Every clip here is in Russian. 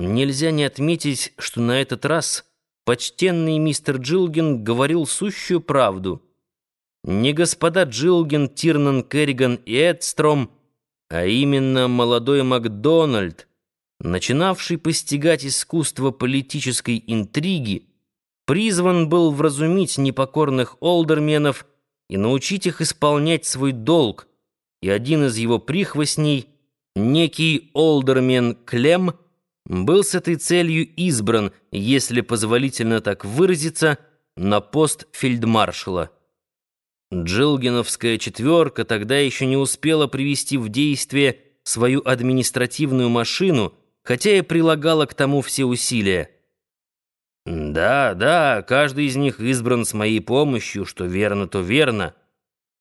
Нельзя не отметить, что на этот раз почтенный мистер Джилгин говорил сущую правду. Не господа Джилгин, Тирнан, Керриган и Эдстром, а именно молодой Макдональд, начинавший постигать искусство политической интриги, призван был вразумить непокорных олдерменов и научить их исполнять свой долг, и один из его прихвостней, некий олдермен Клем, был с этой целью избран, если позволительно так выразиться, на пост фельдмаршала. Джилгиновская четверка тогда еще не успела привести в действие свою административную машину, хотя и прилагала к тому все усилия. Да, да, каждый из них избран с моей помощью, что верно, то верно.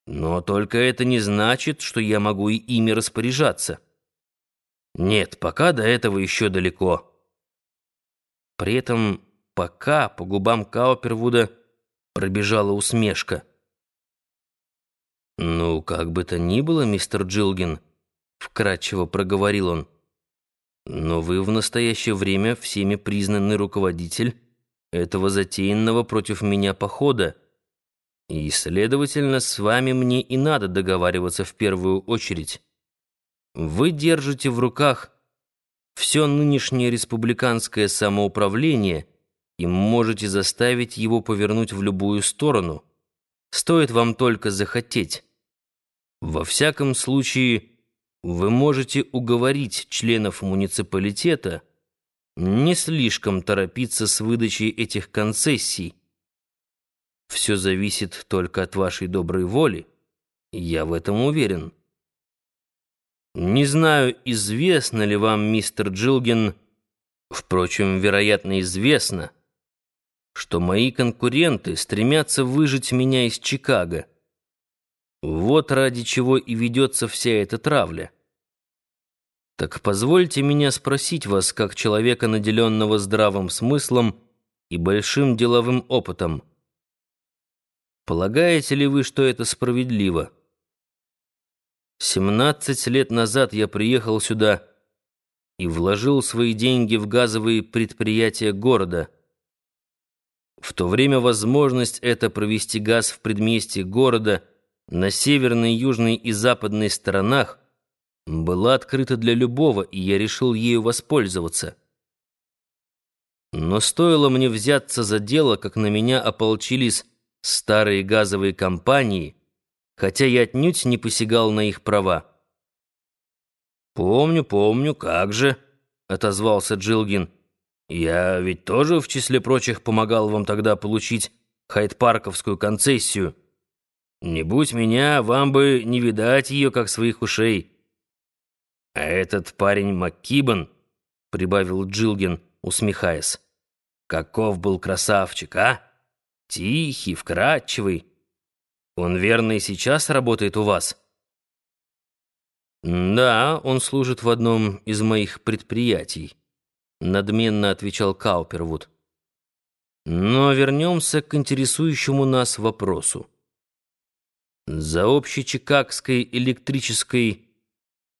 Но только это не значит, что я могу и ими распоряжаться. Нет, пока до этого еще далеко. При этом пока по губам Каупервуда пробежала усмешка. «Ну, как бы то ни было, мистер Джилгин», — вкратчиво проговорил он, «но вы в настоящее время всеми признанный руководитель этого затеянного против меня похода, и, следовательно, с вами мне и надо договариваться в первую очередь». Вы держите в руках все нынешнее республиканское самоуправление и можете заставить его повернуть в любую сторону. Стоит вам только захотеть. Во всяком случае, вы можете уговорить членов муниципалитета не слишком торопиться с выдачей этих концессий. Все зависит только от вашей доброй воли, я в этом уверен. Не знаю, известно ли вам, мистер Джилгин, впрочем, вероятно, известно, что мои конкуренты стремятся выжить меня из Чикаго. Вот ради чего и ведется вся эта травля. Так позвольте меня спросить вас, как человека, наделенного здравым смыслом и большим деловым опытом. Полагаете ли вы, что это справедливо? Семнадцать лет назад я приехал сюда и вложил свои деньги в газовые предприятия города. В то время возможность это провести газ в предместье города на северной, южной и западной сторонах была открыта для любого, и я решил ею воспользоваться. Но стоило мне взяться за дело, как на меня ополчились старые газовые компании — хотя я отнюдь не посягал на их права. «Помню, помню, как же», — отозвался Джилгин. «Я ведь тоже, в числе прочих, помогал вам тогда получить Хайд-Парковскую концессию. Не будь меня, вам бы не видать ее, как своих ушей». «А этот парень МакКибан», — прибавил Джилгин, усмехаясь, — «каков был красавчик, а? Тихий, вкрадчивый». Он верно и сейчас работает у вас? Да, он служит в одном из моих предприятий, надменно отвечал Каупервуд. Но вернемся к интересующему нас вопросу. За общечикагской электрической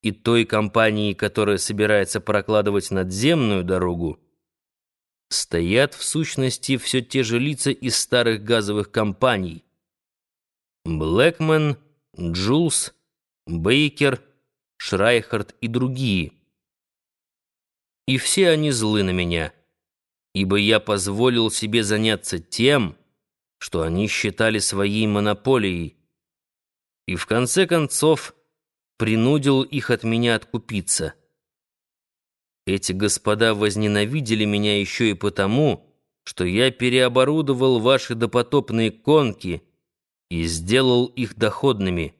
и той компанией, которая собирается прокладывать надземную дорогу, стоят в сущности все те же лица из старых газовых компаний, Блэкмен, Джулс, Бейкер, Шрайхард и другие. И все они злы на меня, ибо я позволил себе заняться тем, что они считали своей монополией, и в конце концов принудил их от меня откупиться. Эти господа возненавидели меня еще и потому, что я переоборудовал ваши допотопные конки — и сделал их доходными.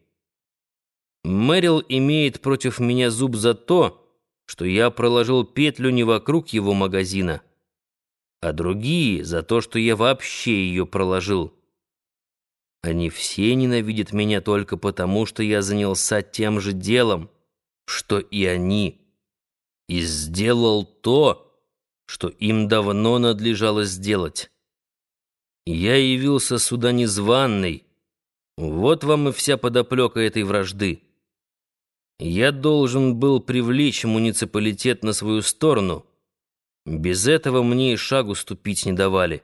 Мэрил имеет против меня зуб за то, что я проложил петлю не вокруг его магазина, а другие за то, что я вообще ее проложил. Они все ненавидят меня только потому, что я занялся тем же делом, что и они, и сделал то, что им давно надлежало сделать. Я явился сюда незваный, вот вам и вся подоплека этой вражды. Я должен был привлечь муниципалитет на свою сторону, Без этого мне и шагу ступить не давали.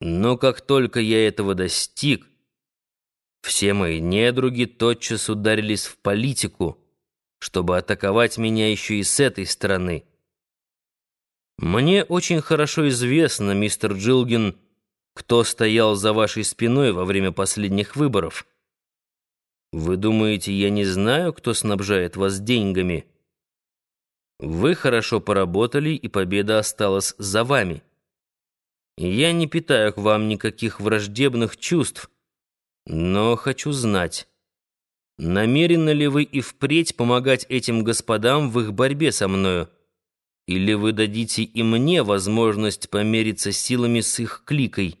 Но как только я этого достиг, все мои недруги тотчас ударились в политику, чтобы атаковать меня еще и с этой стороны. Мне очень хорошо известно, мистер Джилгин, кто стоял за вашей спиной во время последних выборов. Вы думаете, я не знаю, кто снабжает вас деньгами? Вы хорошо поработали, и победа осталась за вами. Я не питаю к вам никаких враждебных чувств, но хочу знать, намерены ли вы и впредь помогать этим господам в их борьбе со мною, или вы дадите и мне возможность помериться силами с их кликой?